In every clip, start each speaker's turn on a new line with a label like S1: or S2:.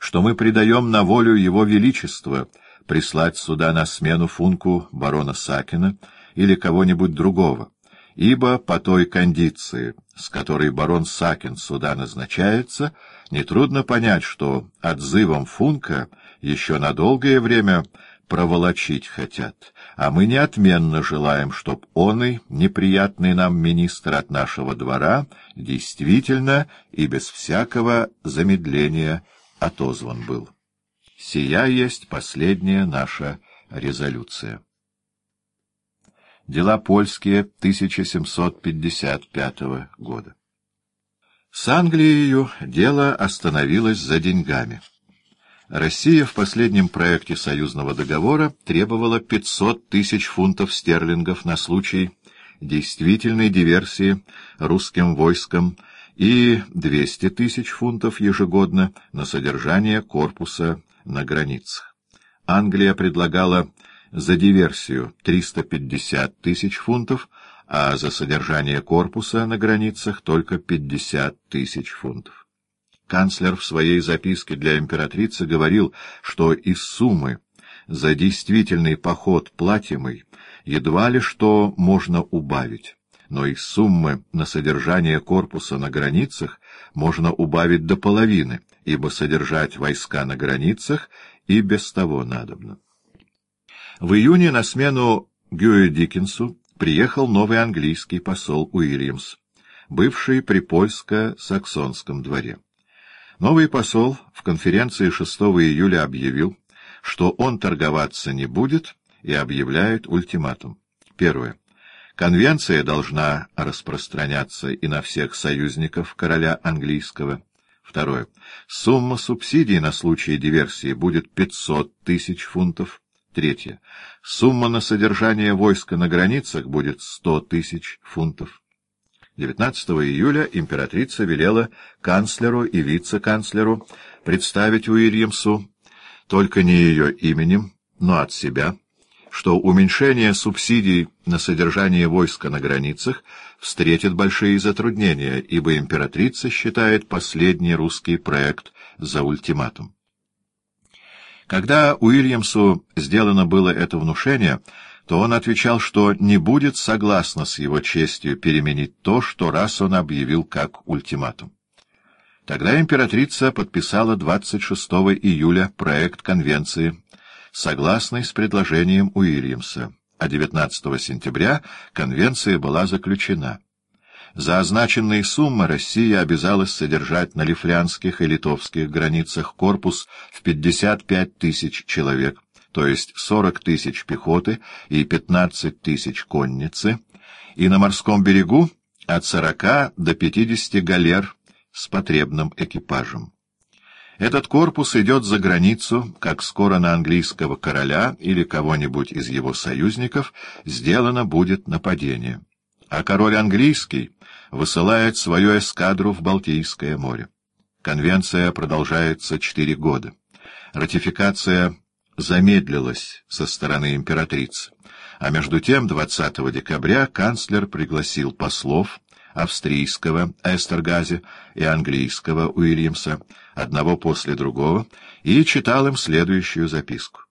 S1: что мы предаем на волю Его Величества прислать сюда на смену функу барона Сакина или кого-нибудь другого, ибо по той кондиции, с которой барон Сакин сюда назначается, нетрудно понять, что отзывом функа еще на долгое время проволочить хотят, а мы неотменно желаем, чтоб он и неприятный нам министр от нашего двора действительно и без всякого замедления отозван был. Сия есть последняя наша резолюция. Дела польские 1755 года. С Англией дело остановилось за деньгами. Россия в последнем проекте союзного договора требовала 500 тысяч фунтов стерлингов на случай действительной диверсии русским войском и 200 тысяч фунтов ежегодно на содержание корпуса на границах. Англия предлагала за диверсию 350 тысяч фунтов, а за содержание корпуса на границах только 50 тысяч фунтов. Канцлер в своей записке для императрицы говорил, что из суммы за действительный поход платимый едва ли что можно убавить, но из суммы на содержание корпуса на границах можно убавить до половины, ибо содержать войска на границах и без того надобно. В июне на смену Гюэ Диккенсу приехал новый английский посол Уильямс, бывший при польско-саксонском дворе. Новый посол в конференции 6 июля объявил, что он торговаться не будет, и объявляет ультиматум. Первое. Конвенция должна распространяться и на всех союзников короля английского. Второе. Сумма субсидий на случай диверсии будет 500 тысяч фунтов. Третье. Сумма на содержание войска на границах будет 100 тысяч фунтов. 19 июля императрица велела канцлеру и вице-канцлеру представить Уильямсу, только не ее именем, но от себя, что уменьшение субсидий на содержание войска на границах встретит большие затруднения, ибо императрица считает последний русский проект за ультиматум. Когда Уильямсу сделано было это внушение, то он отвечал, что не будет согласно с его честью переменить то, что раз он объявил как ультиматум. Тогда императрица подписала 26 июля проект конвенции, согласный с предложением Уильямса, а 19 сентября конвенция была заключена. За означенные суммы Россия обязалась содержать на лифлянских и литовских границах корпус в 55 тысяч человек, то есть 40 тысяч пехоты и 15 тысяч конницы, и на морском берегу от 40 до 50 галер с потребным экипажем. Этот корпус идет за границу, как скоро на английского короля или кого-нибудь из его союзников сделано будет нападение. А король английский высылает свою эскадру в Балтийское море. Конвенция продолжается четыре года. Ратификация замедлилось со стороны императрицы, а между тем 20 декабря канцлер пригласил послов австрийского Эстергази и английского Уильямса, одного после другого, и читал им следующую записку.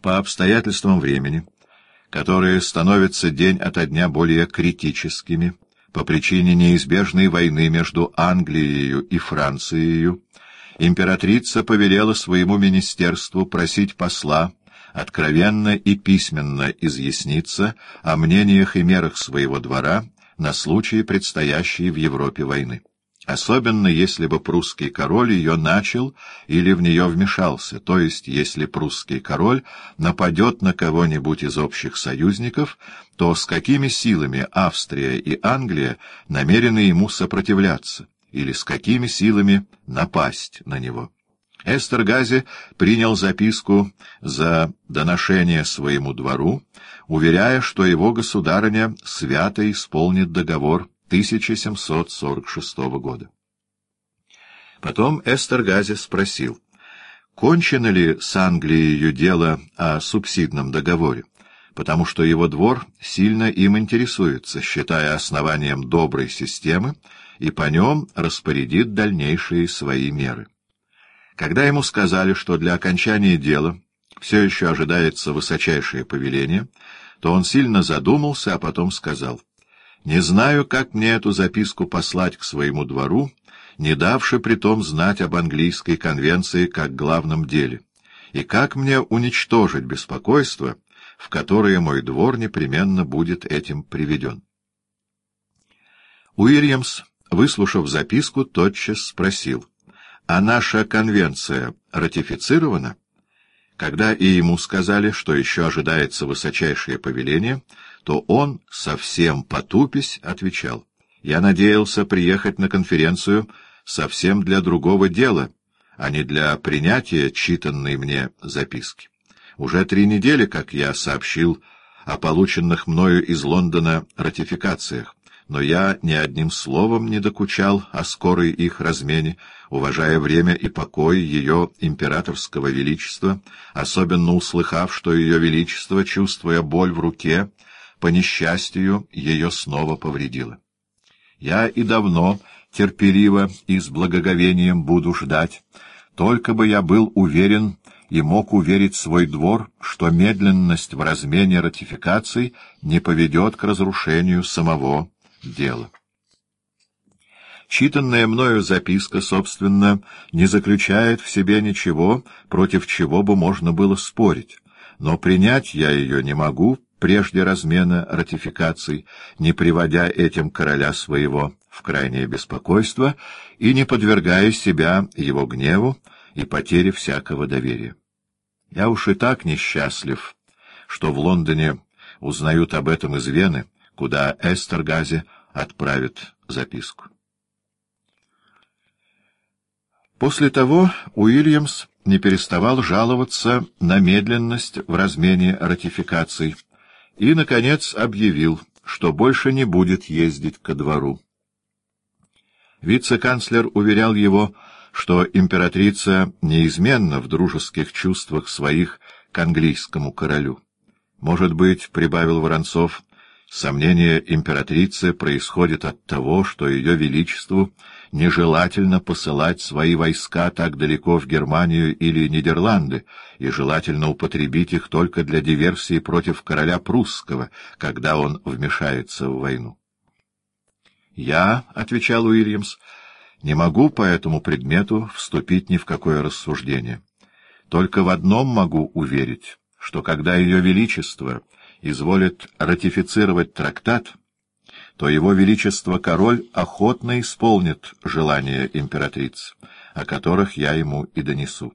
S1: По обстоятельствам времени, которые становятся день ото дня более критическими, по причине неизбежной войны между Англией и Францией, императрица повелела своему министерству просить посла откровенно и письменно изъясниться о мнениях и мерах своего двора на случай предстоящей в Европе войны. Особенно если бы прусский король ее начал или в нее вмешался, то есть если прусский король нападет на кого-нибудь из общих союзников, то с какими силами Австрия и Англия намерены ему сопротивляться или с какими силами напасть на него. Эстергази принял записку за доношение своему двору, уверяя, что его государыня свято исполнит договор 1746 года. Потом Эстергази спросил, кончено ли с Англией дело о субсидном договоре, потому что его двор сильно им интересуется, считая основанием доброй системы, и по нем распорядит дальнейшие свои меры. Когда ему сказали, что для окончания дела все еще ожидается высочайшее повеление, то он сильно задумался, а потом сказал, «Не знаю, как мне эту записку послать к своему двору, не давши притом знать об английской конвенции как главном деле, и как мне уничтожить беспокойство, в которое мой двор непременно будет этим приведен». Уильямс, выслушав записку, тотчас спросил — а наша конвенция ратифицирована? Когда и ему сказали, что еще ожидается высочайшее повеление, то он, совсем потупись, отвечал. «Я надеялся приехать на конференцию совсем для другого дела, а не для принятия читанной мне записки. Уже три недели, как я сообщил о полученных мною из Лондона ратификациях, но я ни одним словом не докучал о скорой их размене, уважая время и покой ее императорского величества, особенно услыхав, что ее величество, чувствуя боль в руке, по несчастью ее снова повредило. Я и давно терпеливо и с благоговением буду ждать, только бы я был уверен и мог уверить свой двор, что медленность в размене ратификаций не поведет к разрушению самого дело. Читанная мною записка, собственно, не заключает в себе ничего, против чего бы можно было спорить, но принять я ее не могу прежде размена ратификаций, не приводя этим короля своего в крайнее беспокойство и не подвергая себя его гневу и потере всякого доверия. Я уж и так несчастлив, что в Лондоне узнают об этом из Вены, куда Эстергази отправит записку. После того Уильямс не переставал жаловаться на медленность в размене ратификаций и, наконец, объявил, что больше не будет ездить ко двору. Вице-канцлер уверял его, что императрица неизменна в дружеских чувствах своих к английскому королю. Может быть, — прибавил Воронцов, Сомнение императрицы происходит от того, что ее величеству нежелательно посылать свои войска так далеко в Германию или Нидерланды, и желательно употребить их только для диверсии против короля прусского, когда он вмешается в войну. «Я, — отвечал Уильямс, — не могу по этому предмету вступить ни в какое рассуждение. Только в одном могу уверить, что когда ее величество изволит ратифицировать трактат, то его величество король охотно исполнит желания императрицы, о которых я ему и донесу.